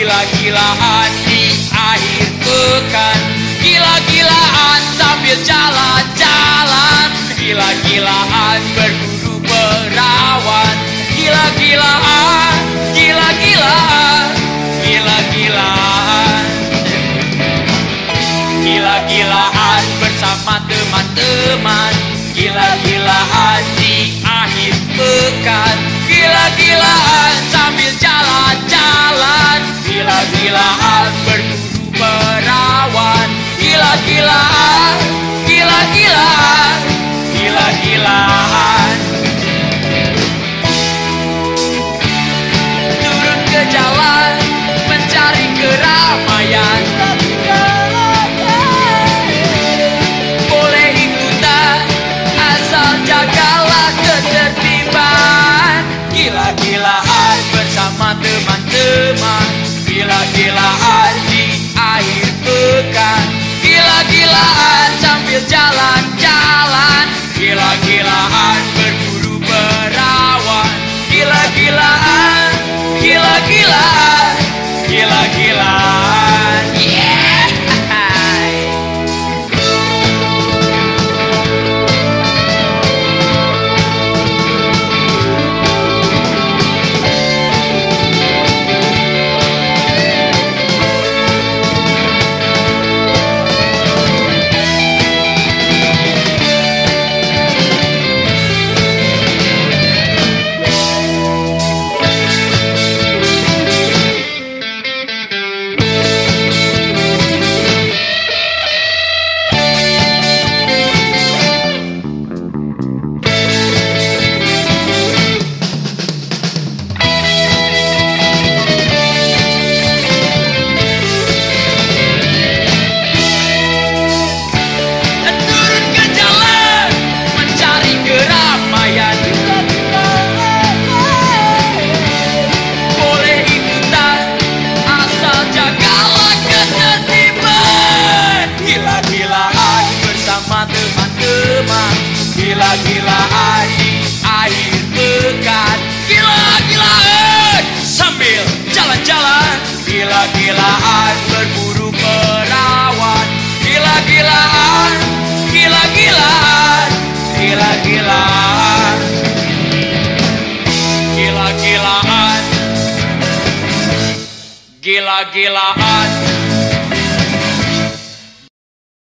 Gila-gilaan di akhir pekan. Gila-gilaan sambil jalan-jalan. Gila-gilaan berburu perawan Gila-gilaan, gila-gilaan Gila-gilaan Gila-gilaan bersama teman-teman. Gila-gilaan di akhir pekan. Gila-gilaan Gila-gilaan berburu perawan Gila-gilaan, gila-gilaan, gila-gilaan. Gila-gilaan. Gila-gilaan